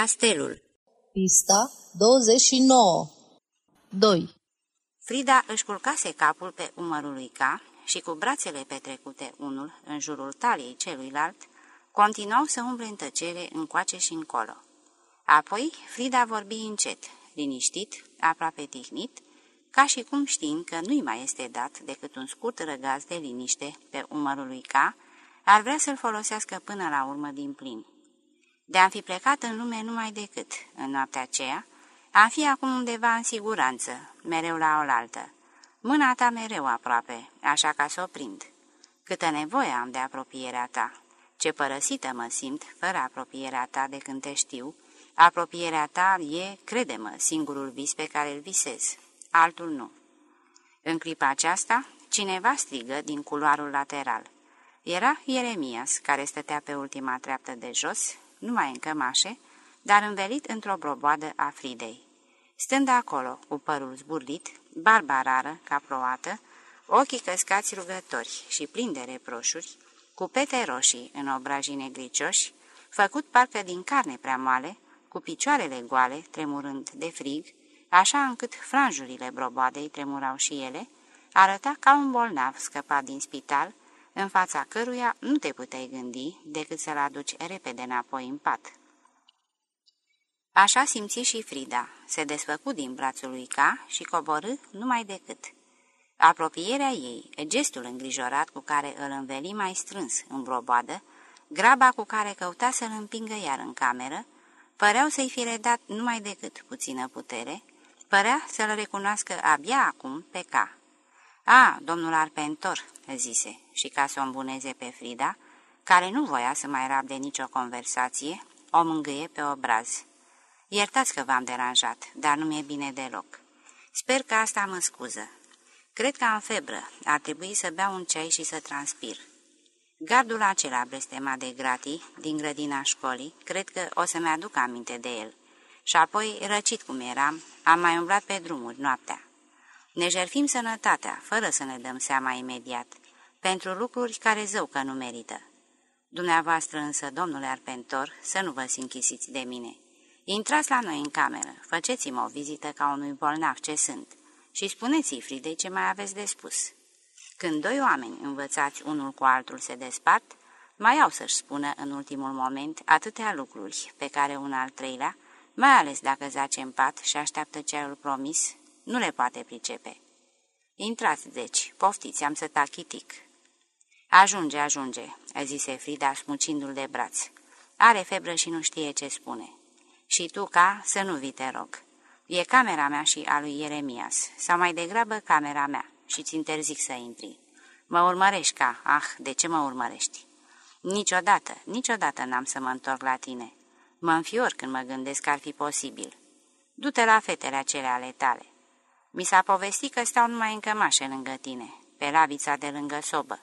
Castelul Pista 29 2 Frida își culcase capul pe umărul lui Ca și cu brațele petrecute unul în jurul taliei celuilalt, continuau să umble în tăcere încoace și încolo. Apoi Frida vorbi încet, liniștit, aproape tihnit, ca și cum știind că nu-i mai este dat decât un scurt răgaz de liniște pe umărul lui Ca, ar vrea să-l folosească până la urmă din plin. De-am fi plecat în lume numai decât, în noaptea aceea, am fi acum undeva în siguranță, mereu la oaltă. Mâna ta mereu aproape, așa ca să o prind. Câtă nevoie am de apropierea ta, ce părăsită mă simt fără apropierea ta de când te știu, apropierea ta e, crede-mă, singurul vis pe care îl visez, altul nu. În clipa aceasta, cineva strigă din culoarul lateral. Era Ieremias, care stătea pe ultima treaptă de jos, numai în cămașe, dar învelit într-o broboadă a Fridei. Stând acolo, cu părul zburlit, barba rară, ca ploată, ochii căscați rugători și plini de reproșuri, cu pete roșii în obrajii negricioși, făcut parcă din carne prea moale, cu picioarele goale, tremurând de frig, așa încât franjurile broboadei tremurau și ele, arăta ca un bolnav scăpat din spital, în fața căruia nu te puteai gândi decât să-l aduci repede înapoi în pat. Așa simți și Frida, se desfăcu din brațul lui Ca și coborâ numai decât. Apropierea ei, gestul îngrijorat cu care îl înveli mai strâns în broboadă, graba cu care căuta să-l împingă iar în cameră, păreau să-i fi redat numai decât puțină putere, părea să-l recunoască abia acum pe Ca. A, domnul Arpentor," zise, și ca să o îmbuneze pe Frida, care nu voia să mai rabde nicio conversație, o mângâie pe obraz. Iertați că v-am deranjat, dar nu mi-e bine deloc. Sper că asta mă scuză. Cred că am febră, ar trebui să beau un ceai și să transpir. Gardul acela blestemat de gratii, din grădina școlii, cred că o să-mi aduc aminte de el. Și apoi, răcit cum eram, am mai umblat pe drumuri noaptea. Ne jerfim sănătatea, fără să ne dăm seama imediat, pentru lucruri care zău că nu merită. Dumneavoastră însă, domnule Arpentor, să nu vă închisiți de mine. Intrați la noi în cameră, faceți-mi o vizită ca unui bolnav ce sunt și spuneți-i Fridei ce mai aveți de spus. Când doi oameni învățați unul cu altul se despart, mai au să-și spună în ultimul moment atâtea lucruri pe care un al treilea, mai ales dacă zace în pat și așteaptă cerul promis, nu le poate pricepe. Intrați, deci, poftiți, am să tachitic. Ajunge, ajunge, a zise Frida, smucindu-l de braț. Are febră și nu știe ce spune. Și tu, ca, să nu vii, te rog. E camera mea și a lui Ieremias, sau mai degrabă camera mea, și ți interzic să intri. Mă urmărești, ca, ah, de ce mă urmărești? Niciodată, niciodată n-am să mă întorc la tine. Mă înfior când mă gândesc că ar fi posibil. Du-te la fetele acelea ale tale. Mi s-a povestit că stau numai în cămașe lângă tine, pe lavița de lângă sobă.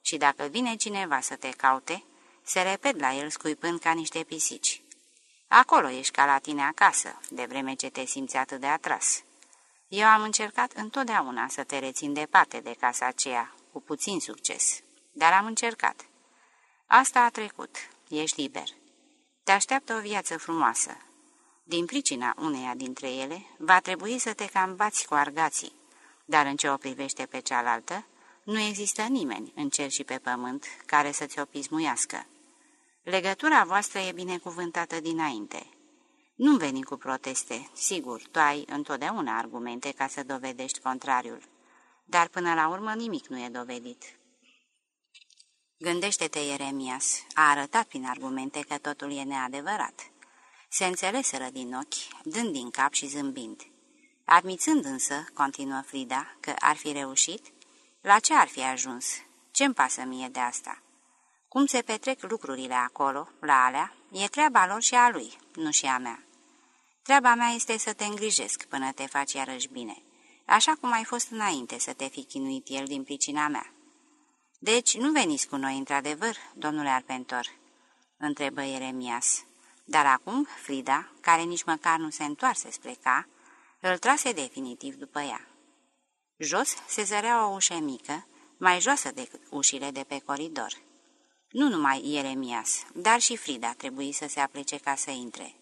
Și dacă vine cineva să te caute, se repet la el scuipând ca niște pisici. Acolo ești ca la tine acasă, de vreme ce te simți atât de atras. Eu am încercat întotdeauna să te rețin departe de casa aceea, cu puțin succes, dar am încercat. Asta a trecut, ești liber. Te așteaptă o viață frumoasă. Din pricina uneia dintre ele, va trebui să te cam bați cu argații, dar în ce o privește pe cealaltă, nu există nimeni în cer și pe pământ care să-ți o pismuiască. Legătura voastră e binecuvântată dinainte. Nu veni cu proteste, sigur, tu ai întotdeauna argumente ca să dovedești contrariul, dar până la urmă nimic nu e dovedit. Gândește-te, Ieremias, a arătat prin argumente că totul e neadevărat. Se înțeleseră din ochi, dând din cap și zâmbind. Admițând însă, continuă Frida, că ar fi reușit, la ce ar fi ajuns? Ce-mi pasă mie de asta? Cum se petrec lucrurile acolo, la alea, e treaba lor și a lui, nu și a mea. Treaba mea este să te îngrijesc până te faci iarăși bine, așa cum ai fost înainte să te fi chinuit el din pricina mea. Deci nu veniți cu noi într-adevăr, domnule Arpentor?" întrebă Ieremias. Dar acum Frida, care nici măcar nu se întoarse spre ca, îl trase definitiv după ea. Jos se zărea o ușă mică, mai joasă decât ușile de pe coridor. Nu numai Ieremias, dar și Frida trebuie să se aplece ca să intre.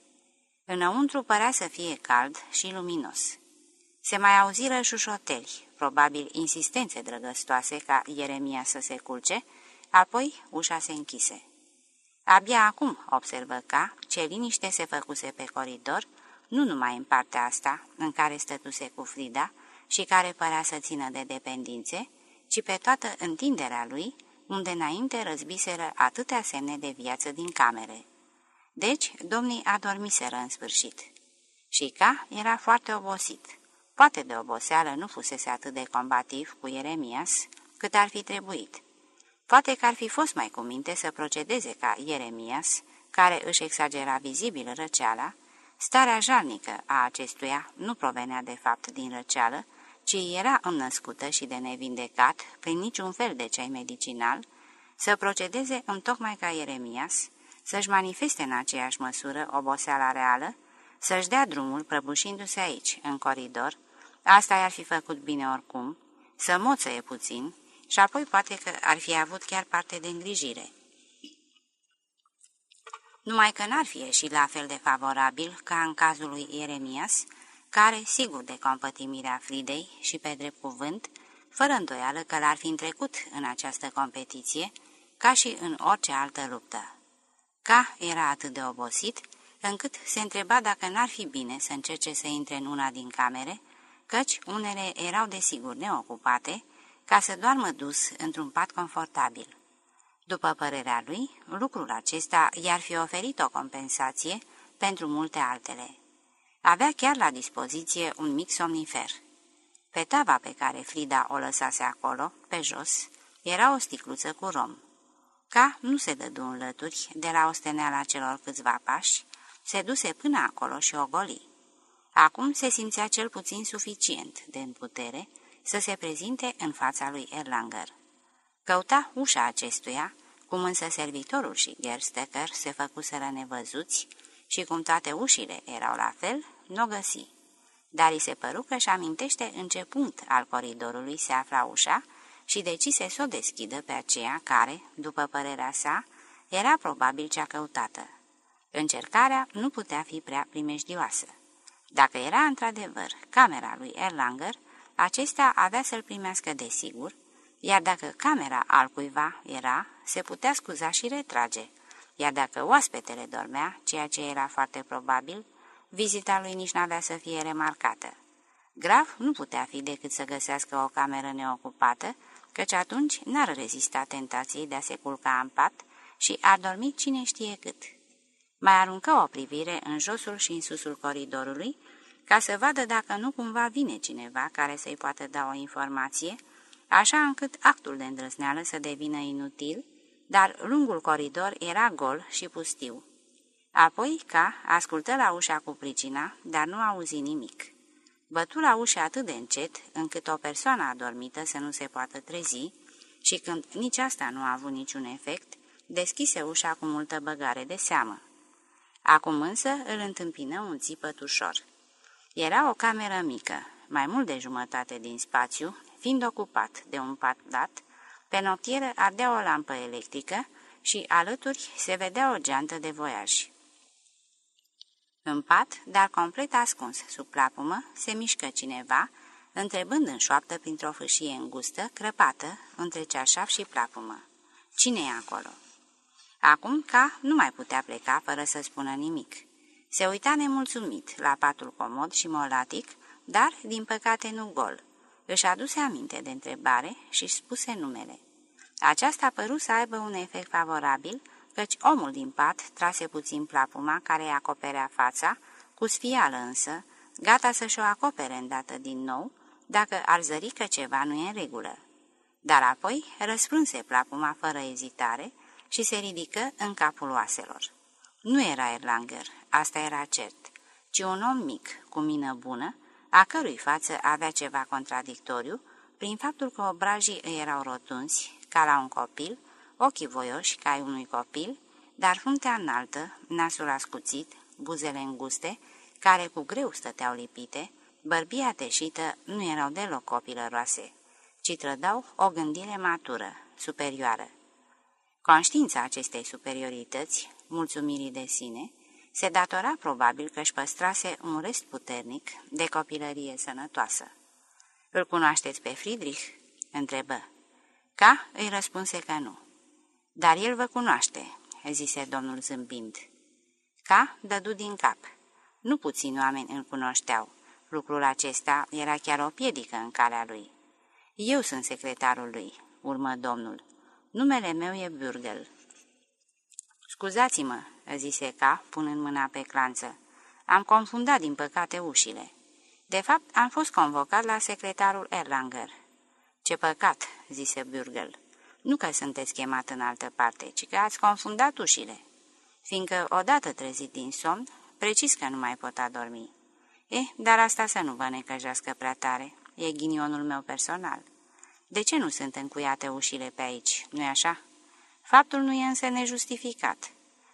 Înăuntru părea să fie cald și luminos. Se mai auziră șușoteli, probabil insistențe drăgăstoase ca Ieremia să se culce, apoi ușa se închise. Abia acum observă ca ce liniște se făcuse pe coridor, nu numai în partea asta, în care stătuse cu Frida și care părea să țină de dependințe, ci pe toată întinderea lui, unde înainte răzbiseră atâtea semne de viață din camere. Deci, domnii adormiseră în sfârșit. Și ca era foarte obosit. Poate de oboseală nu fusese atât de combativ cu Ieremias cât ar fi trebuit. Poate că ar fi fost mai cu minte să procedeze ca Ieremias, care își exagera vizibil răceala, starea jalnică a acestuia nu provenea de fapt din răceală, ci era înnăscută și de nevindecat, prin niciun fel de cei medicinal, să procedeze în tocmai ca Ieremias, să-și manifeste în aceeași măsură oboseala reală, să-și dea drumul prăbușindu-se aici, în coridor, asta i-ar fi făcut bine oricum, să moțăie puțin și apoi poate că ar fi avut chiar parte de îngrijire. Numai că n-ar fi ieșit la fel de favorabil ca în cazul lui Ieremias, care, sigur de compătimirea Fridei și pe drept cuvânt, fără îndoială că l-ar fi întrecut în această competiție, ca și în orice altă luptă. Ca era atât de obosit, încât se întreba dacă n-ar fi bine să încerce să intre în una din camere, căci unele erau desigur neocupate, ca să doarmă dus într-un pat confortabil. După părerea lui, lucrul acesta i-ar fi oferit o compensație pentru multe altele. Avea chiar la dispoziție un mic somnifer. Pe tava pe care Frida o lăsase acolo, pe jos, era o sticluță cu rom. Ca nu se dădu în lături de la osteneala celor câțiva pași, se duse până acolo și o goli. Acum se simțea cel puțin suficient de în putere să se prezinte în fața lui Erlanger. Căuta ușa acestuia, cum însă servitorul și Gerstecker se făcuseră nevăzuți și cum toate ușile erau la fel, nu o găsi. Dar îi se păru că își amintește în ce punct al coridorului se afla ușa și decise să o deschidă pe aceea care, după părerea sa, era probabil cea căutată. Încercarea nu putea fi prea primejdioasă. Dacă era într-adevăr camera lui Erlanger, acesta avea să-l primească de sigur, iar dacă camera altcuiva era, se putea scuza și retrage, iar dacă oaspetele dormea, ceea ce era foarte probabil, vizita lui nici n-avea să fie remarcată. Graf nu putea fi decât să găsească o cameră neocupată, căci atunci n-ar rezista tentației de a se culca în pat și a dormi cine știe cât. Mai aruncă o privire în josul și în susul coridorului, ca să vadă dacă nu cumva vine cineva care să-i poată da o informație, așa încât actul de îndrăzneală să devină inutil, dar lungul coridor era gol și pustiu. Apoi, ca, ascultă la ușa cu pricina, dar nu auzi nimic. Bătu la ușa atât de încet, încât o persoană adormită să nu se poată trezi, și când nici asta nu a avut niciun efect, deschise ușa cu multă băgare de seamă. Acum însă îl întâmpină un țipăt ușor. Era o cameră mică, mai mult de jumătate din spațiu, fiind ocupat de un pat dat, pe noptieră ardea o lampă electrică și alături se vedea o geantă de voiaj. În pat, dar complet ascuns sub plapumă, se mișcă cineva, întrebând în șoaptă printr-o fâșie îngustă, crăpată, între ceașaf și plapumă. Cine e acolo? Acum, ca nu mai putea pleca fără să spună nimic. Se uita nemulțumit la patul comod și molatic, dar, din păcate, nu gol. Își aduse aminte de întrebare și spuse numele. Aceasta păru să aibă un efect favorabil, căci omul din pat trase puțin plapuma care îi acoperea fața, cu sfială însă, gata să-și o acopere îndată din nou, dacă ar zări că ceva nu e în regulă. Dar apoi răsprânse plapuma fără ezitare și se ridică în capul oaselor. Nu era Erlanger, asta era cert, ci un om mic, cu mină bună, a cărui față avea ceva contradictoriu, prin faptul că obrajii îi erau rotunzi, ca la un copil, ochii voioși ca ai unui copil, dar fruntea înaltă, nasul ascuțit, buzele înguste, care cu greu stăteau lipite, bărbia teșită nu erau deloc copilăroase, ci trădau o gândire matură, superioară. Conștiința acestei superiorități, mulțumirii de sine, Se datora probabil că își păstrase un rest puternic de copilărie sănătoasă. Îl cunoașteți pe Friedrich?" întrebă. Ca îi răspunse că nu. Dar el vă cunoaște," zise domnul zâmbind. Ca dădu din cap. Nu puțini oameni îl cunoșteau. Lucrul acesta era chiar o piedică în calea lui. Eu sunt secretarul lui," urmă domnul. Numele meu e Burgel." Scuzați-mă," zise Ca, punând mâna pe clanță. Am confundat, din păcate, ușile. De fapt, am fost convocat la secretarul Erlanger." Ce păcat," zise Burgel. Nu că sunteți chemat în altă parte, ci că ați confundat ușile. Fiindcă, odată trezit din somn, precis că nu mai pot adormi. Eh, dar asta să nu vă necăjească prea tare. E ghinionul meu personal. De ce nu sunt încuiate ușile pe aici, nu-i așa? Faptul nu e însă nejustificat.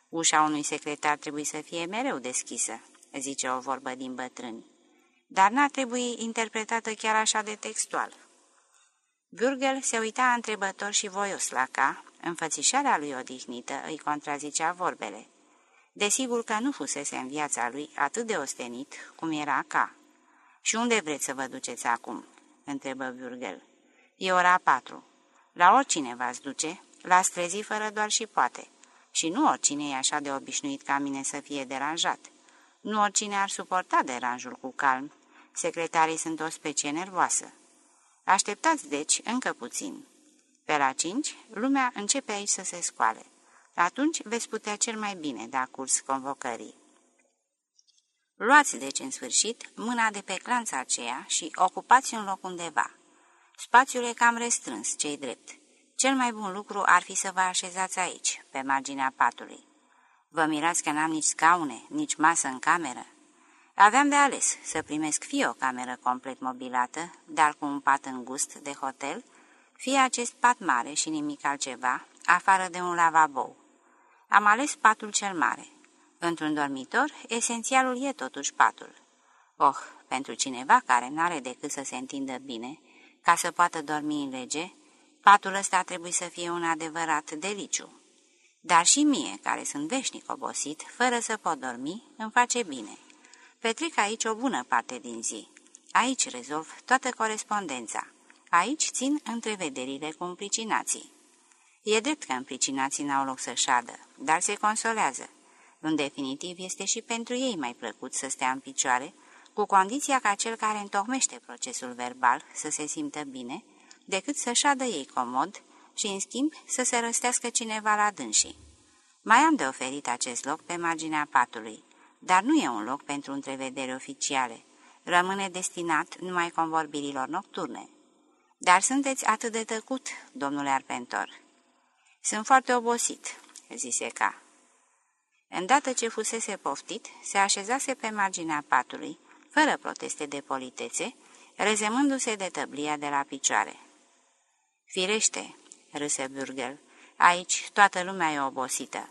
Ușa unui secretar trebuie să fie mereu deschisă, zice o vorbă din bătrâni. Dar n-ar trebui interpretată chiar așa de textual. Burgel se uita întrebător și voios la ca, înfățișarea lui odihnită îi contrazicea vorbele. Desigur că nu fusese în viața lui atât de ostenit cum era ca. Și unde vreți să vă duceți acum?" întrebă Burgel. E ora patru. La oricine v-ați duce, la strezi fără doar și poate. Și nu oricine e așa de obișnuit ca mine să fie deranjat. Nu oricine ar suporta deranjul cu calm. Secretarii sunt o specie nervoasă. Așteptați, deci, încă puțin. Pe la cinci, lumea începe aici să se scoale. Atunci veți putea cel mai bine da curs convocării. Luați, deci, în sfârșit, mâna de pe clanța aceea și ocupați un loc undeva. Spațiul e cam restrâns, cei drept. Cel mai bun lucru ar fi să vă așezați aici, pe marginea patului. Vă mirați că n-am nici scaune, nici masă în cameră. Aveam de ales să primesc fie o cameră complet mobilată, dar cu un pat îngust de hotel, fie acest pat mare și nimic altceva, afară de un lavabou. Am ales patul cel mare. Într-un dormitor, esențialul e totuși patul. Oh, pentru cineva care n-are decât să se întindă bine, ca să poată dormi în lege, patul ăsta trebuie să fie un adevărat deliciu. Dar și mie, care sunt veșnic obosit, fără să pot dormi, îmi face bine. Petrec aici o bună parte din zi. Aici rezolv toată corespondența. Aici țin întrevederile cu împricinații. E drept că împricinații n-au loc să șadă, dar se consolează. În definitiv, este și pentru ei mai plăcut să stea în picioare, cu condiția ca cel care întocmește procesul verbal să se simtă bine, decât să șadă ei comod și, în schimb, să se răstească cineva la dânsii. Mai am de oferit acest loc pe marginea patului, dar nu e un loc pentru întrevedere oficiale. Rămâne destinat numai convorbirilor nocturne. Dar sunteți atât de tăcut, domnule Arpentor." Sunt foarte obosit," zise ca. Îndată ce fusese poftit, se așezase pe marginea patului, fără proteste de politețe, rezemându-se de tăblia de la picioare. Firește, râse Burgel, aici toată lumea e obosită.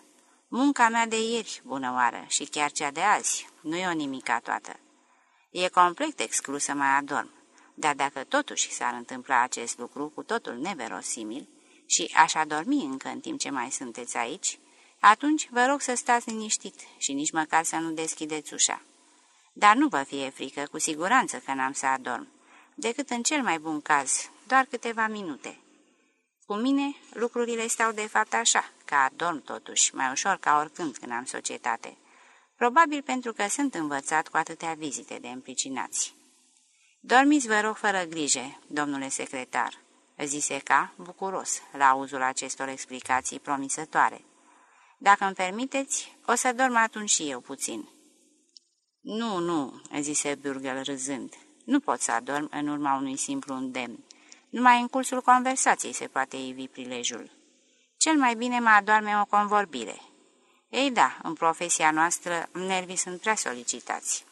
Munca mea de ieri, bună oară, și chiar cea de azi, nu e o nimica toată. E complet exclus să mai adorm, dar dacă totuși s-ar întâmpla acest lucru cu totul neverosimil și aș adormi încă în timp ce mai sunteți aici, atunci vă rog să stați liniștit și nici măcar să nu deschideți ușa. Dar nu vă fie frică, cu siguranță că n-am să adorm, decât în cel mai bun caz, doar câteva minute. Cu mine lucrurile stau de fapt așa, că adorm totuși, mai ușor ca oricând când am societate. Probabil pentru că sunt învățat cu atâtea vizite de împricinați. Dormiți, vă rog, fără grijă, domnule secretar, zise ca, bucuros, la auzul acestor explicații promisătoare. Dacă îmi permiteți, o să dorm atunci și eu puțin. Nu, nu," zise Burgel râzând. Nu pot să adorm în urma unui simplu îndemn. Numai în cursul conversației se poate ivi prilejul. Cel mai bine mă adorme o convorbire. Ei da, în profesia noastră, nervii sunt prea solicitați.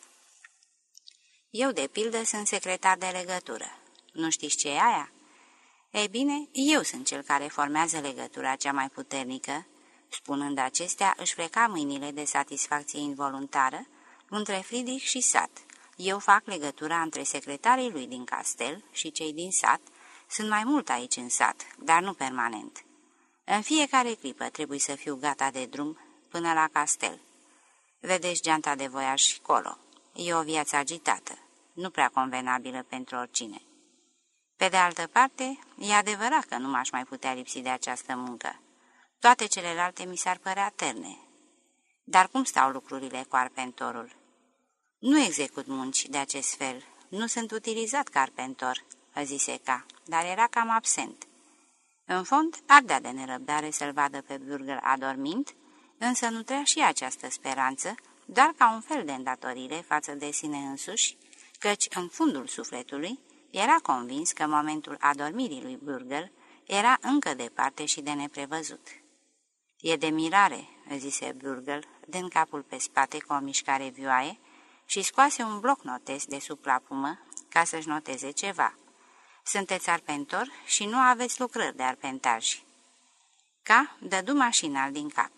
Eu, de pildă, sunt secretar de legătură. Nu știți ce e aia? Ei bine, eu sunt cel care formează legătura cea mai puternică. Spunând acestea, își freca mâinile de satisfacție involuntară, între Friedrich și sat. Eu fac legătura între secretarii lui din castel și cei din sat. Sunt mai mult aici în sat, dar nu permanent. În fiecare clipă trebuie să fiu gata de drum până la castel. Vedeți geanta de voiaj colo. E o viață agitată, nu prea convenabilă pentru oricine. Pe de altă parte, e adevărat că nu m-aș mai putea lipsi de această muncă. Toate celelalte mi s-ar părea terne. Dar cum stau lucrurile cu arpentorul? Nu execut munci de acest fel. Nu sunt utilizat ca arpentor, zise ca, dar era cam absent. În fond, ardea de nerăbdare să-l vadă pe Burger adormind, însă nu trea și această speranță, doar ca un fel de îndatorire față de sine însuși, căci în fundul sufletului era convins că momentul adormirii lui Burger era încă departe și de neprevăzut. E de mirare," zise Burger, dând capul pe spate cu o mișcare vioaie și scoase un bloc notes de sub plapumă ca să-și noteze ceva. Sunteți arpentor și nu aveți lucrări de arpentaj." Ca dădu mașinal din cap.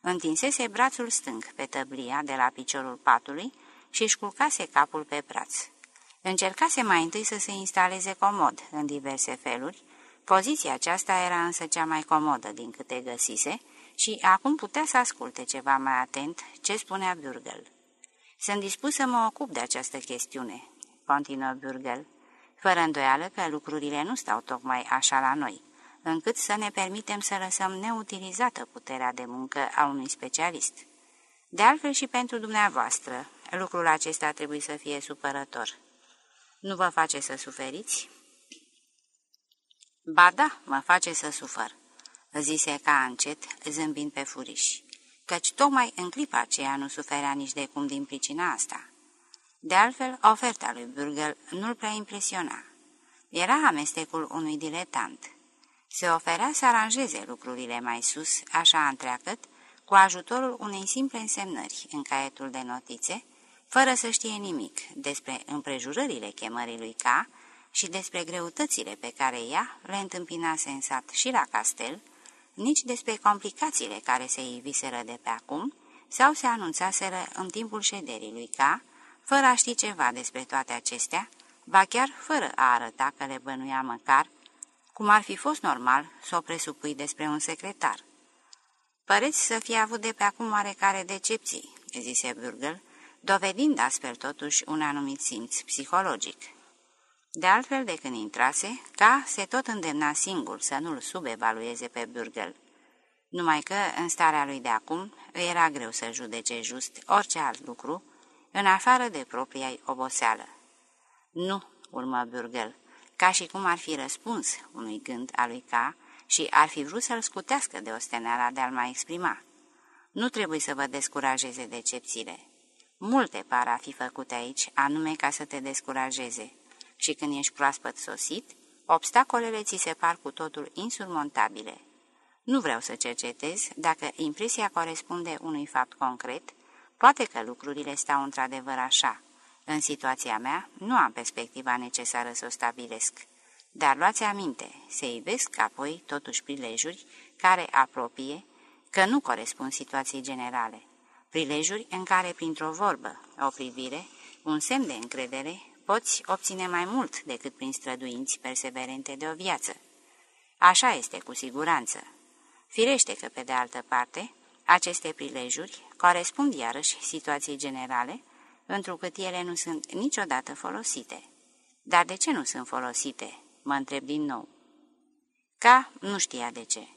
Întinsese brațul stâng pe tăblia de la piciorul patului și își culcase capul pe braț. Încercase mai întâi să se instaleze comod în diverse feluri, poziția aceasta era însă cea mai comodă din câte găsise și acum putea să asculte ceva mai atent ce spunea Burgel. Sunt dispus să mă ocup de această chestiune, continuă Burgel, fără îndoială că lucrurile nu stau tocmai așa la noi, încât să ne permitem să lăsăm neutilizată puterea de muncă a unui specialist. De altfel și pentru dumneavoastră, lucrul acesta trebuie să fie supărător. Nu vă face să suferiți? Ba da, mă face să sufăr, zise ca încet, zâmbind pe furiș, căci tocmai în clipa aceea nu suferea nici de cum din pricina asta. De altfel, oferta lui Burgel nu-l prea impresiona. Era amestecul unui diletant. Se oferea să aranjeze lucrurile mai sus, așa întreagăt, cu ajutorul unei simple însemnări în caietul de notițe, fără să știe nimic despre împrejurările chemării lui K și despre greutățile pe care ea le întâmpinase în sat și la castel, nici despre complicațiile care se iviseră de pe acum sau se anunțaseră în timpul șederii lui K, fără a ști ceva despre toate acestea, ba chiar fără a arăta că le bănuia măcar, cum ar fi fost normal să o presupui despre un secretar. Păreți să fie avut de pe acum oarecare decepții, zise Burgel, dovedind astfel totuși un anumit simț psihologic. De altfel de când intrase, ca se tot îndemna singur să nu-l subevalueze pe Burgel. Numai că, în starea lui de acum, îi era greu să judece just orice alt lucru, în afară de propria oboseală. Nu, urmă Burgel, ca și cum ar fi răspuns unui gând al lui K și ar fi vrut să-l scutească de osteneala de a-l mai exprima. Nu trebuie să vă descurajeze decepțiile. Multe par a fi făcute aici, anume ca să te descurajeze. Și când ești proaspăt sosit, obstacolele ți se par cu totul insurmontabile. Nu vreau să cercetez dacă impresia corespunde unui fapt concret, poate că lucrurile stau într-adevăr așa. În situația mea, nu am perspectiva necesară să o stabilesc. Dar luați aminte, se ivesc apoi totuși prilejuri care apropie, că nu corespund situației generale prilejuri în care, printr-o vorbă, o privire, un semn de încredere, poți obține mai mult decât prin străduinți perseverente de o viață. Așa este cu siguranță. Firește că, pe de altă parte, aceste prilejuri corespund iarăși situației generale, întrucât ele nu sunt niciodată folosite. Dar de ce nu sunt folosite? Mă întreb din nou. Ca nu știa de ce.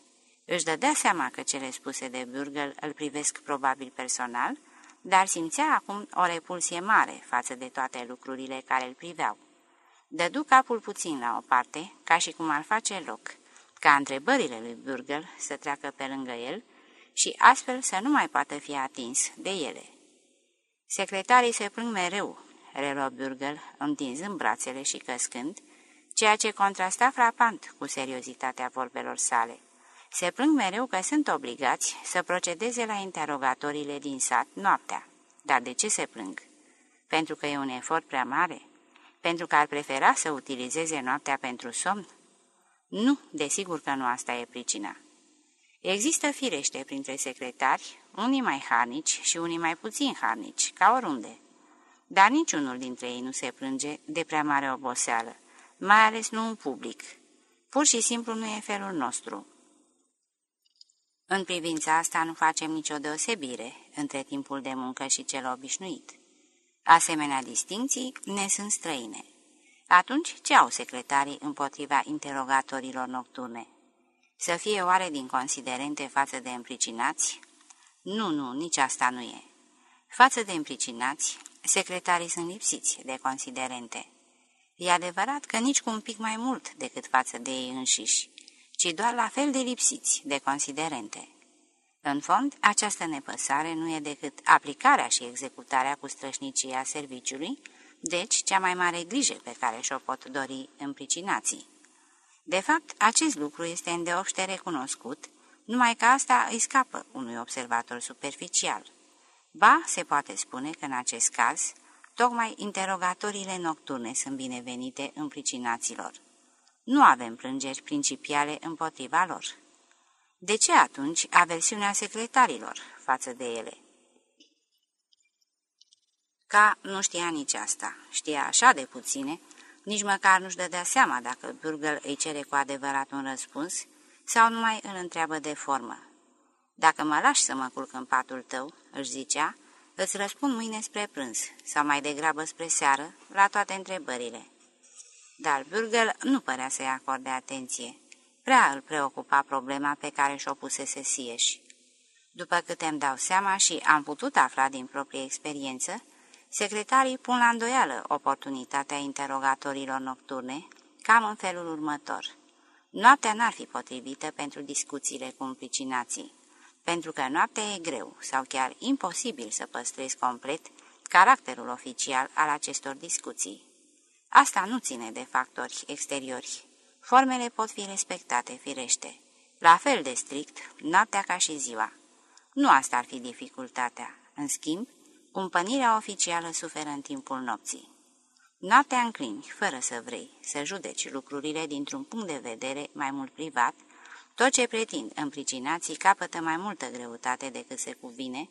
Își dădea seama că cele spuse de Burgel îl privesc probabil personal, dar simțea acum o repulsie mare față de toate lucrurile care îl priveau. Dădu capul puțin la o parte, ca și cum ar face loc, ca întrebările lui Burgel să treacă pe lângă el și astfel să nu mai poată fi atins de ele. Secretarii se plâng mereu, reluă Burgel, întinzând brațele și căscând, ceea ce contrasta frapant cu seriozitatea vorbelor sale. Se plâng mereu că sunt obligați să procedeze la interogatoriile din sat noaptea. Dar de ce se plâng? Pentru că e un efort prea mare? Pentru că ar prefera să utilizeze noaptea pentru somn? Nu, desigur că nu asta e pricina. Există firește printre secretari, unii mai harnici și unii mai puțin harnici, ca oriunde. Dar niciunul dintre ei nu se plânge de prea mare oboseală, mai ales nu în public. Pur și simplu nu e felul nostru. În privința asta nu facem nicio deosebire, între timpul de muncă și cel obișnuit. Asemenea distinții ne sunt străine. Atunci, ce au secretarii împotriva interogatorilor nocturne? Să fie oare din considerente față de împricinați? Nu, nu, nici asta nu e. Față de împricinați, secretarii sunt lipsiți de considerente. E adevărat că nici cu un pic mai mult decât față de ei înșiși, ci doar la fel de lipsiți de considerente. În fond, această nepăsare nu e decât aplicarea și executarea cu strășnicie a serviciului, deci cea mai mare grijă pe care și-o pot dori împricinații. De fapt, acest lucru este îndeopște recunoscut, numai că asta îi scapă unui observator superficial. Ba, se poate spune că în acest caz, tocmai interogatoriile nocturne sunt binevenite împricinaților. Nu avem plângeri principiale împotriva lor. De ce atunci aversiunea secretarilor față de ele? Ca nu știa nici asta, știa așa de puține, nici măcar nu-și dădea seama dacă Burgel îi cere cu adevărat un răspuns sau numai îl întreabă de formă. Dacă mă lași să mă culc în patul tău, își zicea, îți răspund mâine spre prânz sau mai degrabă spre seară la toate întrebările. Dar Burgel nu părea să-i acorde atenție. Prea îl preocupa problema pe care și-o pusese Sieși. După câte îmi dau seama și am putut afla din proprie experiență, secretarii pun la îndoială oportunitatea interogatorilor nocturne, cam în felul următor. Noaptea n-ar fi potrivită pentru discuțiile cu împlicinații, pentru că noaptea e greu sau chiar imposibil să păstrezi complet caracterul oficial al acestor discuții. Asta nu ține de factori exteriori. Formele pot fi respectate, firește. La fel de strict, noaptea ca și ziua. Nu asta ar fi dificultatea. În schimb, cumpănirea oficială suferă în timpul nopții. Noaptea înclini, fără să vrei, să judeci lucrurile dintr-un punct de vedere mai mult privat, tot ce pretind împricinații capătă mai multă greutate decât se cuvine,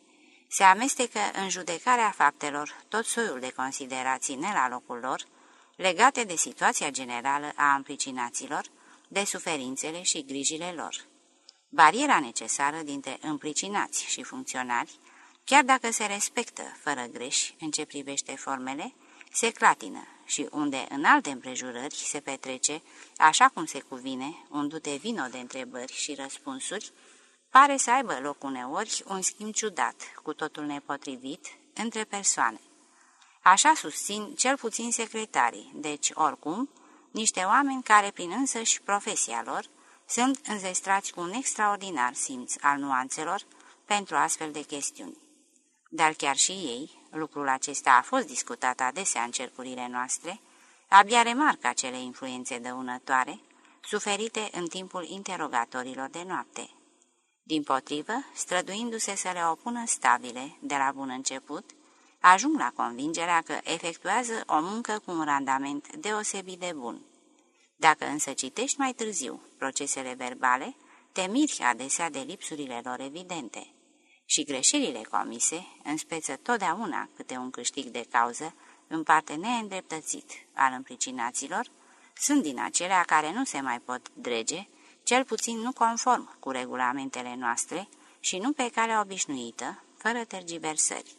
se amestecă în judecarea faptelor tot soiul de considerații ne la locul lor, legate de situația generală a împricinaților, de suferințele și grijile lor. Bariera necesară dintre împricinați și funcționari, chiar dacă se respectă fără greș în ce privește formele, se clatină și unde în alte împrejurări se petrece, așa cum se cuvine, un dute vino de întrebări și răspunsuri, pare să aibă loc uneori un schimb ciudat, cu totul nepotrivit, între persoane. Așa susțin cel puțin secretarii, deci, oricum, niște oameni care, prin însăși profesia lor, sunt înzestrați cu un extraordinar simț al nuanțelor pentru astfel de chestiuni. Dar chiar și ei, lucrul acesta a fost discutat adesea în cercurile noastre, abia remarcă acele influențe dăunătoare, suferite în timpul interogatorilor de noapte. Din potrivă, străduindu-se să le opună stabile de la bun început, ajung la convingerea că efectuează o muncă cu un randament deosebit de bun. Dacă însă citești mai târziu procesele verbale, te miri adesea de lipsurile lor evidente. Și greșelile comise, în speță totdeauna câte un câștig de cauză, în parte neîndreptățit al împricinaților, sunt din acelea care nu se mai pot drege, cel puțin nu conform cu regulamentele noastre și nu pe calea obișnuită, fără tergiversări.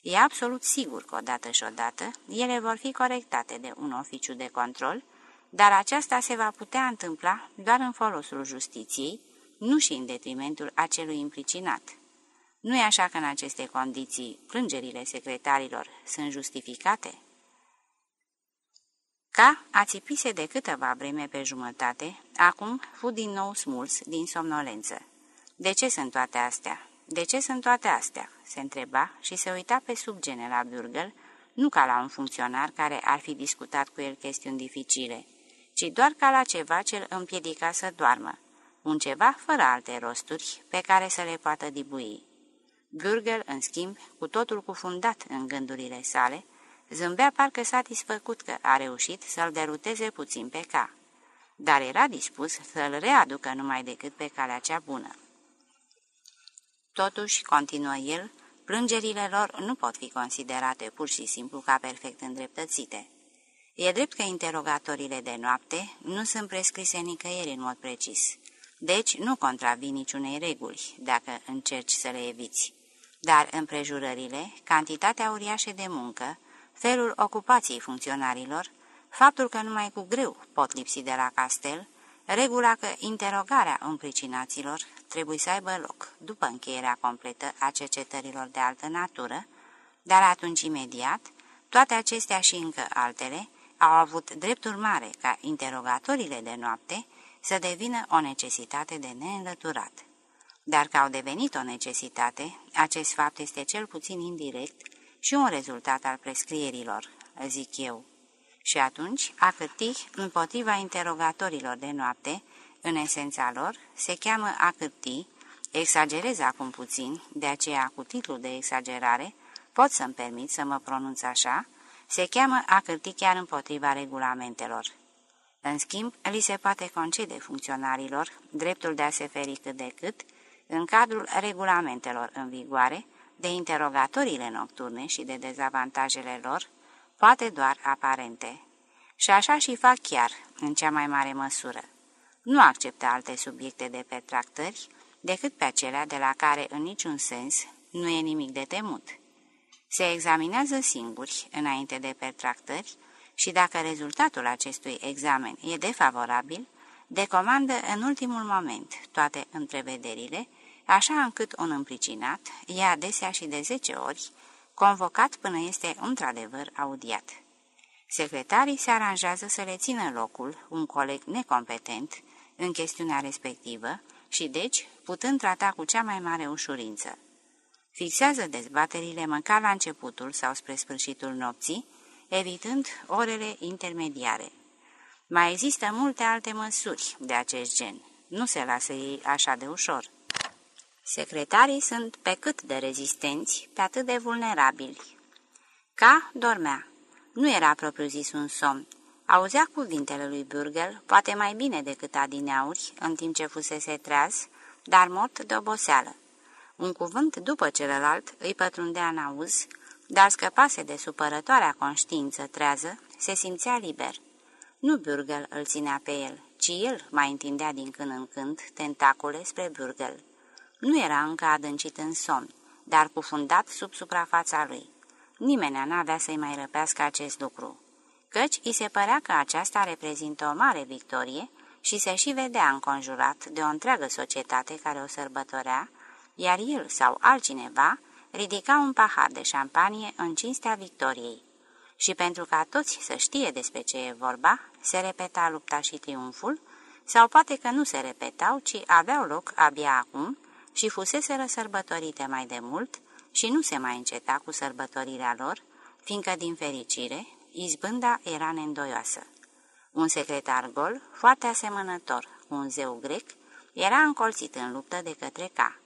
E absolut sigur că odată și odată ele vor fi corectate de un oficiu de control, dar aceasta se va putea întâmpla doar în folosul justiției, nu și în detrimentul acelui implicinat. Nu e așa că în aceste condiții plângerile secretarilor sunt justificate? Ca ațipise de câteva vreme pe jumătate, acum fu din nou smuls din somnolență. De ce sunt toate astea? De ce sunt toate astea?" se întreba și se uita pe sub la Burgel, nu ca la un funcționar care ar fi discutat cu el chestiuni dificile, ci doar ca la ceva ce îl împiedica să doarmă, un ceva fără alte rosturi pe care să le poată dibui. Burgel, în schimb, cu totul cufundat în gândurile sale, zâmbea parcă satisfăcut că a reușit să-l deruteze puțin pe ca, dar era dispus să-l readucă numai decât pe calea cea bună. Totuși, continuă el, plângerile lor nu pot fi considerate pur și simplu ca perfect îndreptățite. E drept că interogatorile de noapte nu sunt prescrise nicăieri în mod precis, deci nu contravin niciunei reguli dacă încerci să le eviți. Dar împrejurările, cantitatea uriașă de muncă, felul ocupației funcționarilor, faptul că numai cu greu pot lipsi de la castel, regula că interogarea împricinaților trebuie să aibă loc după încheierea completă a cercetărilor de altă natură, dar atunci imediat, toate acestea și încă altele au avut drept urmare ca interogatorile de noapte să devină o necesitate de neînlăturat. Dar că au devenit o necesitate, acest fapt este cel puțin indirect și un rezultat al prescrierilor, zic eu. Și atunci, a cârti împotriva interogatorilor de noapte, în esența lor, se cheamă a cârti, exagerez acum puțin, de aceea cu titlul de exagerare, pot să-mi permit să mă pronunț așa, se cheamă a cârti chiar împotriva regulamentelor. În schimb, li se poate concede funcționarilor dreptul de a se feri cât de cât, în cadrul regulamentelor în vigoare, de interogatoriile nocturne și de dezavantajele lor, poate doar aparente. Și așa și fac chiar, în cea mai mare măsură. Nu acceptă alte subiecte de petractări decât pe acelea de la care, în niciun sens, nu e nimic de temut. Se examinează singuri, înainte de pertractări, și dacă rezultatul acestui examen e defavorabil, decomandă în ultimul moment toate întrevederile, așa încât un împricinat e adesea și de zece ori convocat până este într-adevăr audiat. Secretarii se aranjează să le țină locul un coleg necompetent în chestiunea respectivă și deci putând trata cu cea mai mare ușurință. Fixează dezbaterile măcar la începutul sau spre sfârșitul nopții, evitând orele intermediare. Mai există multe alte măsuri de acest gen. Nu se lasă ei așa de ușor. Secretarii sunt pe cât de rezistenți, pe atât de vulnerabili. Ca dormea. Nu era propriu-zis un somn. Auzea cuvintele lui Burgel, poate mai bine decât adineauri, în timp ce fusese treaz, dar mort de oboseală. Un cuvânt după celălalt îi pătrundea în auz, dar scăpase de supărătoarea conștiință trează, se simțea liber. Nu Burgel îl ținea pe el, ci el mai întindea din când în când tentacule spre Burgel. Nu era încă adâncit în somn, dar cufundat sub suprafața lui. Nimeni n-avea să-i mai răpească acest lucru, căci îi se părea că aceasta reprezintă o mare victorie și se și vedea înconjurat de o întreagă societate care o sărbătorea, iar el sau altcineva ridica un pahar de șampanie în cinstea victoriei. Și pentru ca toți să știe despre ce e vorba, se repeta lupta și triumful, sau poate că nu se repetau, ci aveau loc abia acum și fuseseră sărbătorite mai de mult și nu se mai înceta cu sărbătorirea lor, fiindcă, din fericire, izbânda era neîndoioasă. Un secretar gol, foarte asemănător cu un zeu grec, era încolțit în luptă de către Ca.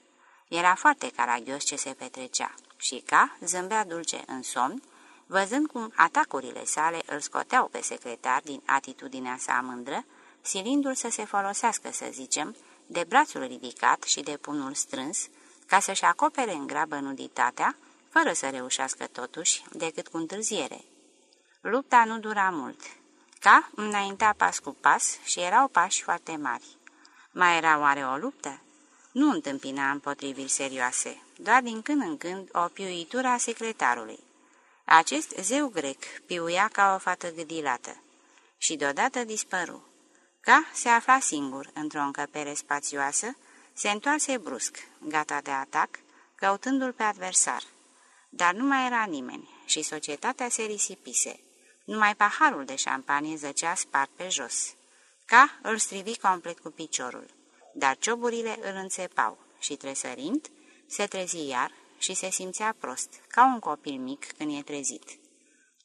Era foarte caragios ce se petrecea și ca zâmbea dulce în somn, văzând cum atacurile sale îl scoteau pe secretar din atitudinea sa mândră, silindu-l să se folosească, să zicem, de brațul ridicat și de punul strâns, ca să-și acopere în grabă nuditatea, fără să reușească totuși, decât cu întârziere. Lupta nu dura mult. Ca înaintea pas cu pas și erau pași foarte mari. Mai era oare o luptă? nu întâmpina împotriviri serioase, doar din când în când o piuitură a secretarului. Acest zeu grec piuia ca o fată gâdilată și deodată dispăru. Ca se afla singur într-o încăpere spațioasă, se întoarse brusc, gata de atac, căutându-l pe adversar. Dar nu mai era nimeni și societatea se risipise. Numai paharul de șampanie zăcea spart pe jos. Ca îl strivi complet cu piciorul dar cioburile îl înțepau și, tresărind, se trezi iar și se simțea prost, ca un copil mic când e trezit.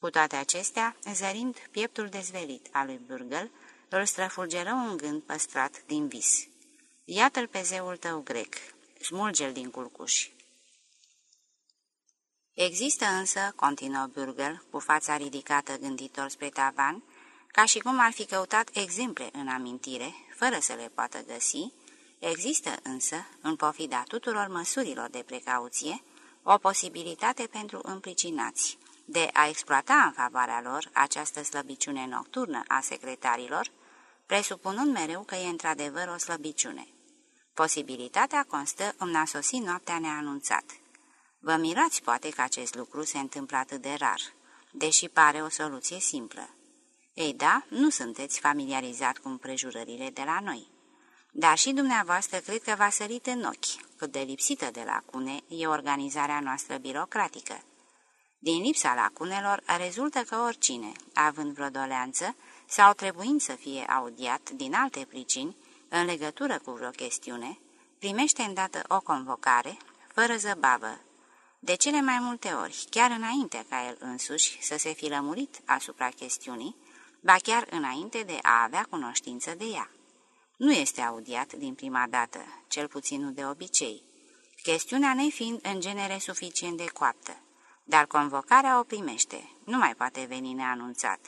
Cu toate acestea, zărind pieptul dezvelit al lui Burgel, îl străfulgeră un gând păstrat din vis. Iată-l pe zeul tău grec, smulge-l din culcuș. Există însă, continuă Burgel, cu fața ridicată gânditor spre tavan, ca și cum ar fi căutat exemple în amintire, fără să le poată găsi, există însă, în pofida tuturor măsurilor de precauție, o posibilitate pentru împricinați de a exploata în favoarea lor această slăbiciune nocturnă a secretarilor, presupunând mereu că e într-adevăr o slăbiciune. Posibilitatea constă în a sosi noaptea neanunțat. Vă mirați poate că acest lucru se întâmplă atât de rar, deși pare o soluție simplă. Ei da, nu sunteți familiarizat cu împrejurările de la noi. Dar și dumneavoastră cred că v-a sărit în ochi cât de lipsită de lacune e organizarea noastră birocratică. Din lipsa lacunelor rezultă că oricine, având vreo doleanță sau trebuind să fie audiat din alte pricini în legătură cu vreo chestiune, primește îndată o convocare, fără zăbavă. De cele mai multe ori, chiar înainte ca el însuși să se fi lămurit asupra chestiunii, ba chiar înainte de a avea cunoștință de ea. Nu este audiat din prima dată, cel puțin nu de obicei, chestiunea nefiind în genere suficient de coaptă, dar convocarea o primește, nu mai poate veni neanunțat.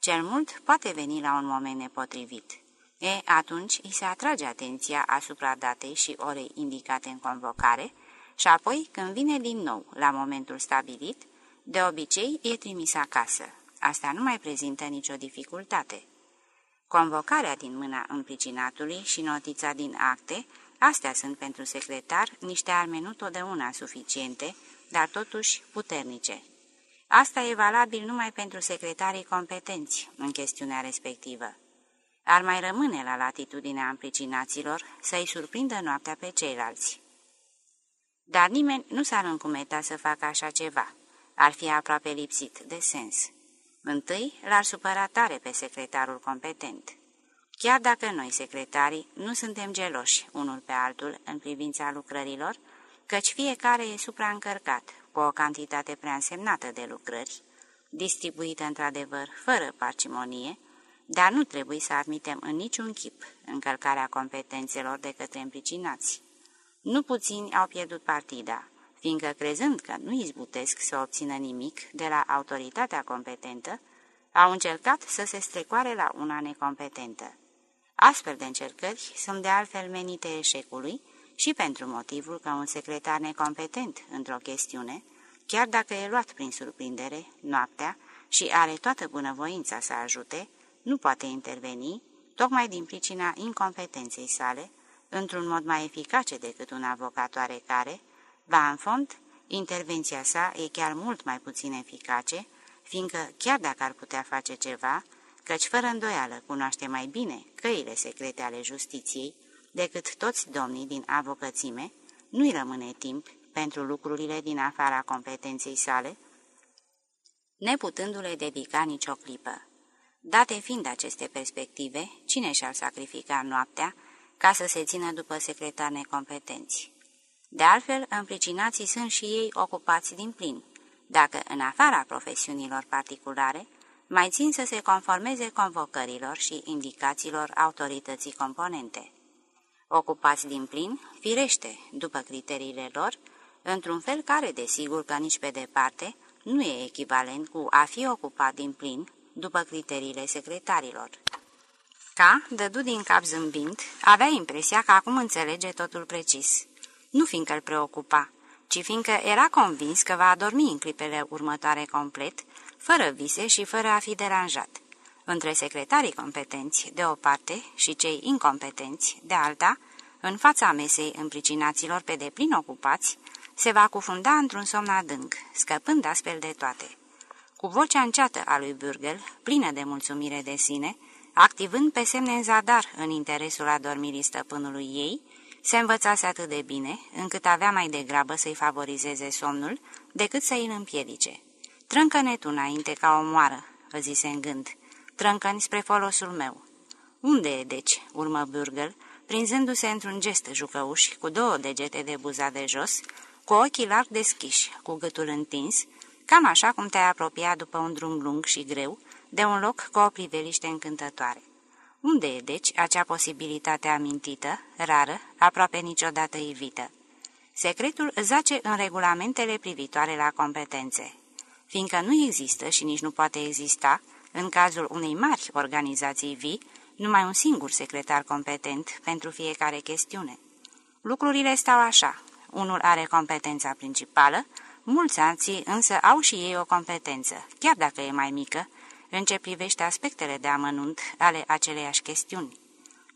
Cel mult poate veni la un moment nepotrivit. E, atunci îi se atrage atenția asupra datei și orei indicate în convocare și apoi, când vine din nou la momentul stabilit, de obicei e trimis acasă. Asta nu mai prezintă nicio dificultate. Convocarea din mâna împricinatului și notița din acte, astea sunt pentru secretar niște arme nu totdeauna suficiente, dar totuși puternice. Asta e valabil numai pentru secretarii competenți în chestiunea respectivă. Ar mai rămâne la latitudinea împricinaților să-i surprindă noaptea pe ceilalți. Dar nimeni nu s-ar încumeta să facă așa ceva. Ar fi aproape lipsit de sens. Întâi, l-ar supăra tare pe secretarul competent. Chiar dacă noi, secretarii, nu suntem geloși unul pe altul în privința lucrărilor, căci fiecare e supraîncărcat cu o cantitate prea însemnată de lucrări, distribuită într-adevăr fără parcimonie, dar nu trebuie să admitem în niciun chip încălcarea competențelor de către împricinați. Nu puțini au pierdut partida, fiindcă crezând că nu izbutesc să obțină nimic de la autoritatea competentă, au încercat să se strecoare la una necompetentă. Astfel de încercări sunt de altfel menite eșecului și pentru motivul că un secretar necompetent într-o chestiune, chiar dacă e luat prin surprindere, noaptea, și are toată bunăvoința să ajute, nu poate interveni, tocmai din pricina incompetenței sale, într-un mod mai eficace decât un avocat oarecare, Ba, în fond, intervenția sa e chiar mult mai puțin eficace, fiindcă, chiar dacă ar putea face ceva, căci fără îndoială cunoaște mai bine căile secrete ale justiției decât toți domnii din avocățime, nu-i rămâne timp pentru lucrurile din afara competenței sale, neputându-le dedica nicio clipă. Date fiind aceste perspective, cine și-ar sacrifica noaptea ca să se țină după secretari necompetenți? De altfel, împricinații sunt și ei ocupați din plin, dacă, în afara profesiunilor particulare, mai țin să se conformeze convocărilor și indicațiilor autorității componente. Ocupați din plin, firește, după criteriile lor, într-un fel care, desigur că nici pe departe, nu e echivalent cu a fi ocupat din plin, după criteriile secretarilor. Ca, dădu din cap zâmbind, avea impresia că acum înțelege totul precis nu fiindcă îl preocupa, ci fiindcă era convins că va adormi în clipele următoare complet, fără vise și fără a fi deranjat. Între secretarii competenți, de o parte, și cei incompetenți, de alta, în fața mesei împricinaților pe deplin ocupați, se va cufunda într-un somn adânc, scăpând astfel de toate. Cu vocea înceată a lui Burgel, plină de mulțumire de sine, activând pe semne în zadar în interesul adormirii stăpânului ei, se învățase atât de bine, încât avea mai degrabă să-i favorizeze somnul, decât să îl împiedice. Trâncă-ne tu înainte ca o moară, zise în gând. Trâncă spre folosul meu. Unde e, deci?" urmă Burgel, prinzându-se într-un gest jucăuș, cu două degete de buza de jos, cu ochii larg deschiși, cu gâtul întins, cam așa cum te-ai apropia după un drum lung și greu, de un loc cu o priveliște încântătoare. Unde e, deci, acea posibilitate amintită, rară, aproape niciodată ivită? Secretul zace în regulamentele privitoare la competențe, fiindcă nu există și nici nu poate exista, în cazul unei mari organizații vii, numai un singur secretar competent pentru fiecare chestiune. Lucrurile stau așa. Unul are competența principală, mulți alții însă au și ei o competență, chiar dacă e mai mică, în ce privește aspectele de amănunt ale aceleiași chestiuni.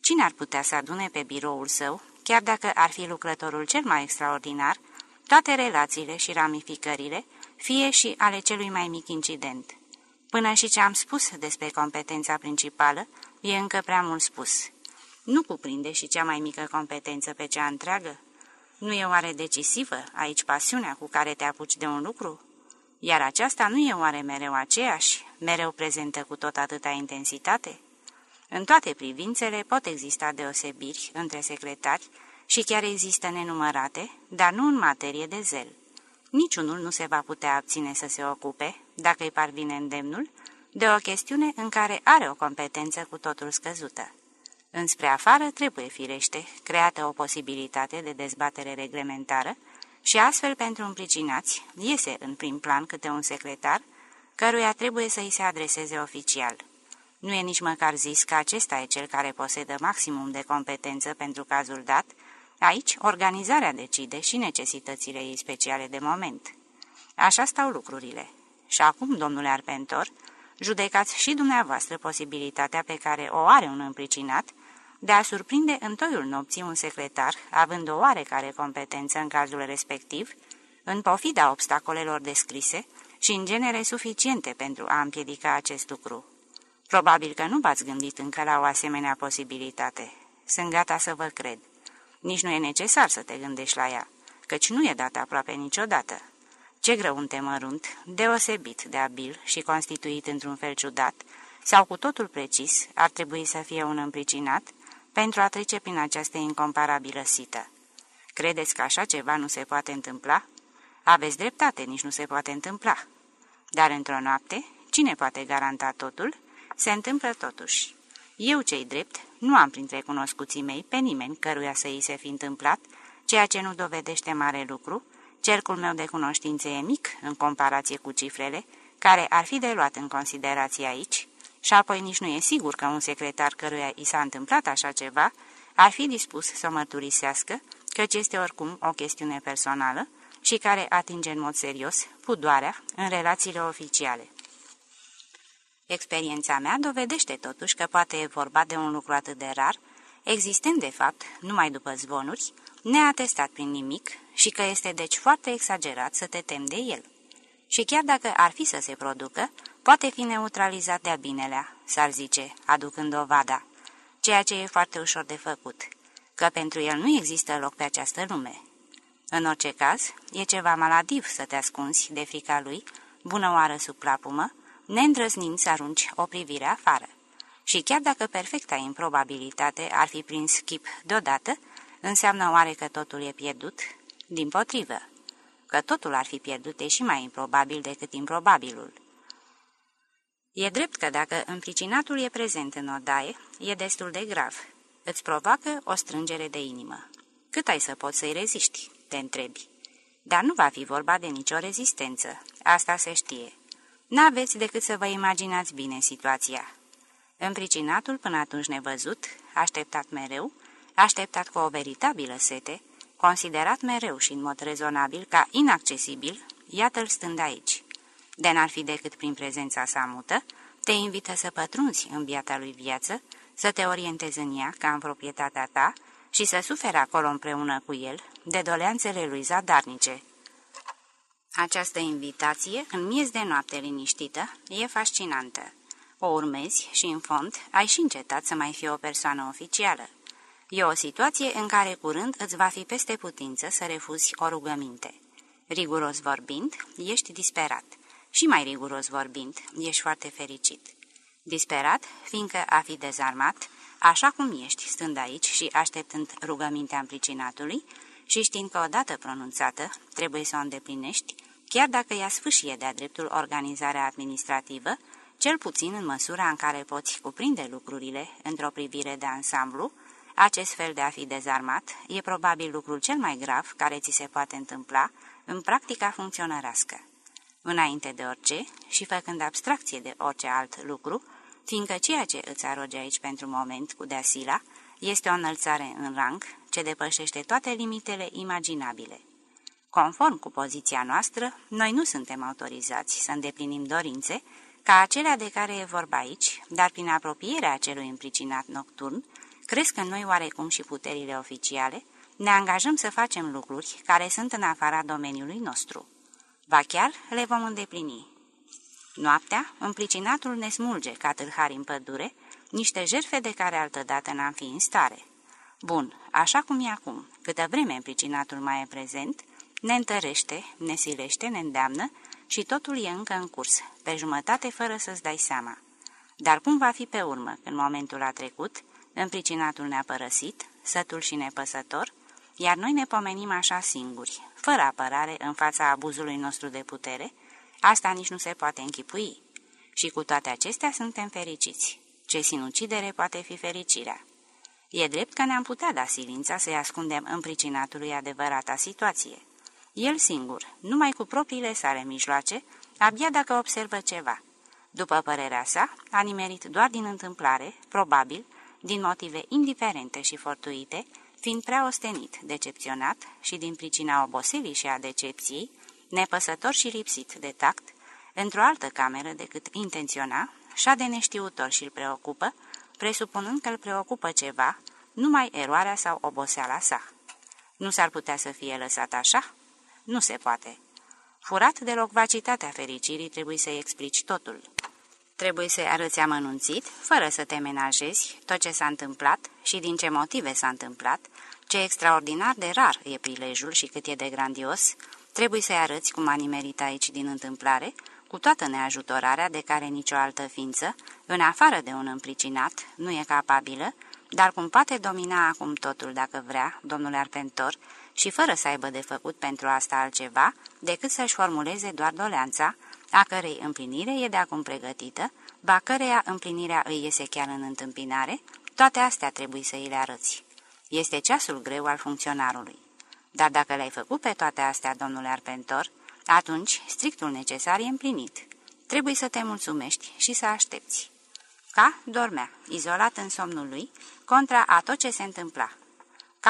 Cine ar putea să adune pe biroul său, chiar dacă ar fi lucrătorul cel mai extraordinar, toate relațiile și ramificările, fie și ale celui mai mic incident. Până și ce am spus despre competența principală, e încă prea mult spus. Nu cuprinde și cea mai mică competență pe cea întreagă? Nu e oare decisivă aici pasiunea cu care te apuci de un lucru? Iar aceasta nu e oare mereu aceeași, mereu prezentă cu tot atâta intensitate? În toate privințele pot exista deosebiri între secretari și chiar există nenumărate, dar nu în materie de zel. Niciunul nu se va putea abține să se ocupe, dacă îi parvine îndemnul, de o chestiune în care are o competență cu totul scăzută. Înspre afară trebuie, firește, creată o posibilitate de dezbatere reglementară și astfel pentru împricinați iese în prim plan câte un secretar, căruia trebuie să îi se adreseze oficial. Nu e nici măcar zis că acesta e cel care posedă maximum de competență pentru cazul dat, aici organizarea decide și necesitățile ei speciale de moment. Așa stau lucrurile. Și acum, domnule Arpentor, judecați și dumneavoastră posibilitatea pe care o are un împricinat de a surprinde în toiul nopții un secretar, având o oarecare competență în cazul respectiv, în pofida obstacolelor descrise și în genere suficiente pentru a împiedica acest lucru. Probabil că nu v-ați gândit încă la o asemenea posibilitate. Sunt gata să vă cred. Nici nu e necesar să te gândești la ea, căci nu e dată aproape niciodată. Ce greu un temărunt, deosebit de abil și constituit într-un fel ciudat, sau cu totul precis, ar trebui să fie un împricinat, pentru a trece prin această incomparabilă sită. Credeți că așa ceva nu se poate întâmpla? Aveți dreptate, nici nu se poate întâmpla. Dar într-o noapte, cine poate garanta totul? Se întâmplă totuși. Eu, cei drept, nu am printre cunoscuții mei pe nimeni căruia să îi se fi întâmplat, ceea ce nu dovedește mare lucru, cercul meu de cunoștințe e mic în comparație cu cifrele, care ar fi de luat în considerație aici, și apoi nici nu e sigur că un secretar căruia i s-a întâmplat așa ceva ar fi dispus să mărturisească, căci este oricum o chestiune personală și care atinge în mod serios pudoarea în relațiile oficiale. Experiența mea dovedește totuși că poate e vorba de un lucru atât de rar, existând de fapt numai după zvonuri, neatestat prin nimic și că este deci foarte exagerat să te temi de el. Și chiar dacă ar fi să se producă, poate fi neutralizat de-a binelea, s-ar zice, aducând dovada, ceea ce e foarte ușor de făcut, că pentru el nu există loc pe această lume. În orice caz, e ceva maladiv să te ascunzi de frica lui, bună oară sub plapumă, neîndrăznind să arunci o privire afară. Și chiar dacă perfecta improbabilitate ar fi prins chip deodată, înseamnă oare că totul e pierdut? Din potrivă, că totul ar fi pierdut e și mai improbabil decât improbabilul. E drept că dacă împricinatul e prezent în odaie, e destul de grav. Îți provoacă o strângere de inimă. Cât ai să poți să-i reziști? Te întrebi. Dar nu va fi vorba de nicio rezistență. Asta se știe. N-aveți decât să vă imaginați bine situația. Împricinatul, până atunci nevăzut, așteptat mereu, așteptat cu o veritabilă sete, considerat mereu și în mod rezonabil ca inaccesibil, iată-l stând aici de n-ar fi decât prin prezența sa mută, te invită să pătrunzi în viața lui viață, să te orientezi în ea ca în proprietatea ta și să suferi acolo împreună cu el de doleanțele lui zadarnice. Această invitație, în miez de noapte liniștită, e fascinantă. O urmezi și, în fond, ai și încetat să mai fii o persoană oficială. E o situație în care curând îți va fi peste putință să refuzi o rugăminte. Riguros vorbind, ești disperat și mai riguros vorbind, ești foarte fericit. Disperat, fiindcă a fi dezarmat, așa cum ești, stând aici și așteptând rugămintea împlicinatului, și știind că odată pronunțată trebuie să o îndeplinești, chiar dacă ea sfâșie de-a dreptul organizarea administrativă, cel puțin în măsura în care poți cuprinde lucrurile într-o privire de ansamblu, acest fel de a fi dezarmat e probabil lucrul cel mai grav care ți se poate întâmpla în practica funcționărească înainte de orice și făcând abstracție de orice alt lucru, fiindcă ceea ce îți aroge aici pentru moment cu Deasila este o înălțare în rang ce depășește toate limitele imaginabile. Conform cu poziția noastră, noi nu suntem autorizați să îndeplinim dorințe ca acelea de care e vorba aici, dar prin apropierea acelui împricinat nocturn, cresc în noi oarecum și puterile oficiale, ne angajăm să facem lucruri care sunt în afara domeniului nostru. Ba chiar le vom îndeplini. Noaptea, împlicinatul ne smulge ca tâlhari în pădure, niște jerfe de care altădată n-am fi în stare. Bun, așa cum e acum, câtă vreme împlicinatul mai e prezent, ne întărește, ne silește, ne îndeamnă și totul e încă în curs, pe jumătate fără să-ți dai seama. Dar cum va fi pe urmă, când momentul a trecut, împricinatul ne-a părăsit, sătul și nepăsător, iar noi ne pomenim așa singuri, fără apărare în fața abuzului nostru de putere, asta nici nu se poate închipui. Și cu toate acestea suntem fericiți. Ce sinucidere poate fi fericirea? E drept că ne-am putea da silința să-i ascundem împricinatului adevărata situație. El singur, numai cu propriile sale mijloace, abia dacă observă ceva. După părerea sa, a nimerit doar din întâmplare, probabil, din motive indiferente și fortuite, fiind prea ostenit, decepționat și din pricina oboselii și a decepției, nepăsător și lipsit de tact, într-o altă cameră decât intenționa, de neștiutor și îl preocupă, presupunând că îl preocupă ceva, numai eroarea sau oboseala sa. Nu s-ar putea să fie lăsat așa? Nu se poate. Furat de locvacitatea fericirii, trebuie să-i explici totul. Trebuie să-i arăți amănunțit, fără să te menajezi, tot ce s-a întâmplat și din ce motive s-a întâmplat, ce extraordinar de rar e prilejul și cât e de grandios, trebuie să-i arăți cum a nimerit aici din întâmplare, cu toată neajutorarea de care nicio altă ființă, în afară de un împlicinat, nu e capabilă, dar cum poate domina acum totul dacă vrea, domnule Arpentor, și fără să aibă de făcut pentru asta altceva, decât să-și formuleze doar doleanța, a cărei împlinire e de acum pregătită, ba căreia împlinirea îi iese chiar în întâmpinare, toate astea trebuie să îi le arăți. Este ceasul greu al funcționarului. Dar dacă le-ai făcut pe toate astea, domnule Arpentor, atunci strictul necesar e împlinit. Trebuie să te mulțumești și să aștepți. Ca dormea, izolat în somnul lui, contra a tot ce se întâmpla.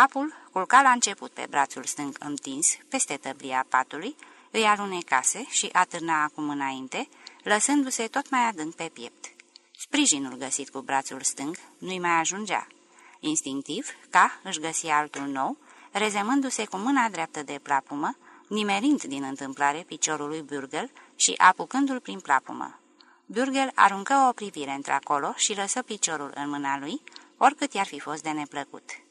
Capul culca la început pe brațul stâng întins, peste tăblia patului, îi alunecase și atârna acum înainte, lăsându-se tot mai adânc pe piept. Sprijinul găsit cu brațul stâng nu-i mai ajungea. Instinctiv, ca își găsi altul nou, rezemându-se cu mâna dreaptă de plapumă, nimerind din întâmplare piciorul lui Burgel și apucându-l prin plapumă. Burgel aruncă o privire într-acolo și lăsă piciorul în mâna lui, oricât i-ar fi fost de neplăcut.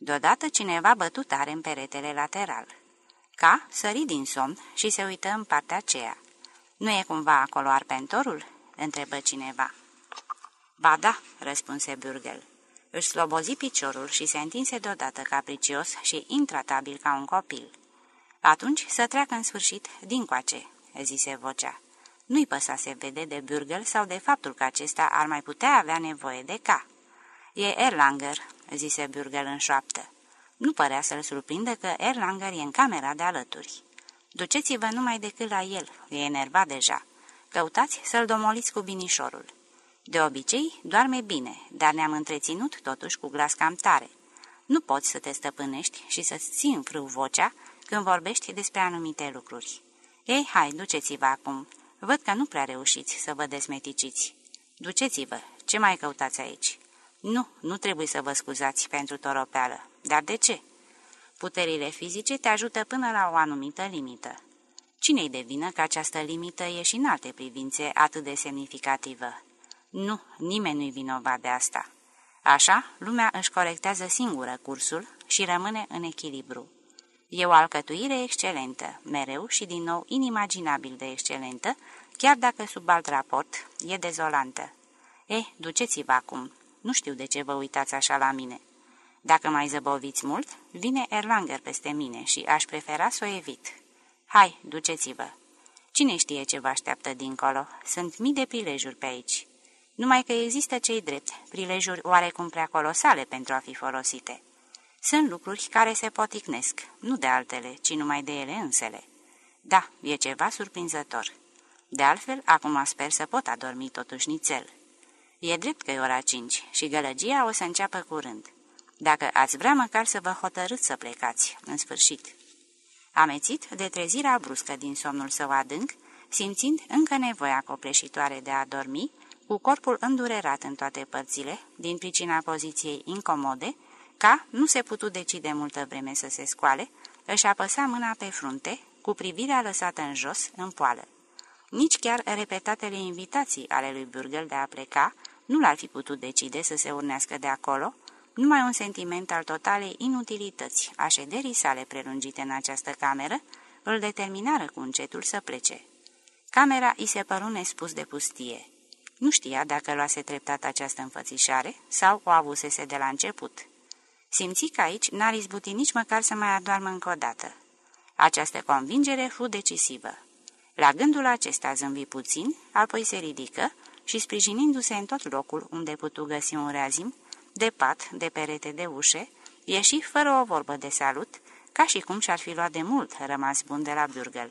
Deodată cineva bătut tare în peretele lateral. Ca sări din somn și se uită în partea aceea. Nu e cumva acolo arpentorul?" întrebă cineva. Ba da," răspunse Burgel. Își slobozi piciorul și se întinse deodată capricios și intratabil ca un copil. Atunci să treacă în sfârșit dincoace," zise vocea. Nu-i păsa se vede de Burgel sau de faptul că acesta ar mai putea avea nevoie de ca. E Erlanger," zise Burgel în șoaptă. Nu părea să-l surprindă că Erlanger e în camera de alături. Duceți-vă numai decât la el, e enervat deja. Căutați să-l domoliți cu binișorul. De obicei, doarme bine, dar ne-am întreținut totuși cu glas cam tare. Nu poți să te stăpânești și să-ți ții în frâu vocea când vorbești despre anumite lucruri. Ei, hai, duceți-vă acum. Văd că nu prea reușiți să vă desmeticiți. Duceți-vă. Ce mai căutați aici? Nu, nu trebuie să vă scuzați pentru toropeală. Dar de ce? Puterile fizice te ajută până la o anumită limită. Cine-i de vină că această limită e și în alte privințe atât de semnificativă? Nu, nimeni nu-i vinovat de asta. Așa, lumea își corectează singură cursul și rămâne în echilibru. E o alcătuire excelentă, mereu și din nou inimaginabil de excelentă, chiar dacă sub alt raport e dezolantă. Eh, duceți-vă acum, nu știu de ce vă uitați așa la mine. Dacă mai zăboviți mult, vine Erlanger peste mine și aș prefera să o evit. Hai, duceți-vă. Cine știe ce vă așteaptă dincolo? Sunt mii de prilejuri pe aici. Numai că există cei drept, prilejuri oarecum prea colosale pentru a fi folosite. Sunt lucruri care se poticnesc, nu de altele, ci numai de ele însele. Da, e ceva surprinzător. De altfel, acum sper să pot adormi totuși nițel. E drept că e ora cinci și gălăgia o să înceapă curând. Dacă ați vrea măcar să vă hotărâți să plecați, în sfârșit. Amețit de trezirea bruscă din somnul său adânc, simțind încă nevoia copleșitoare de a dormi, cu corpul îndurerat în toate părțile, din pricina poziției incomode, Ca nu se putu decide multă vreme să se scoale, își apăsa mâna pe frunte, cu privirea lăsată în jos, în poală. Nici chiar repetatele invitații ale lui Burgel de a pleca nu l-ar fi putut decide să se urnească de acolo, numai un sentiment al totalei inutilități a șederii sale prelungite în această cameră îl determinară cu încetul să plece. Camera îi se păru nespus de pustie. Nu știa dacă luase treptat această înfățișare sau o avusese de la început. Simți că aici n-ar izbuti nici măcar să mai adoarmă încă o dată. Această convingere fu decisivă. La gândul acesta zâmbi puțin, apoi se ridică și, sprijinindu-se în tot locul unde putu găsi un reazim, de pat, de perete de ușe, ieși fără o vorbă de salut, ca și cum și-ar fi luat de mult rămas bun de la Burgel.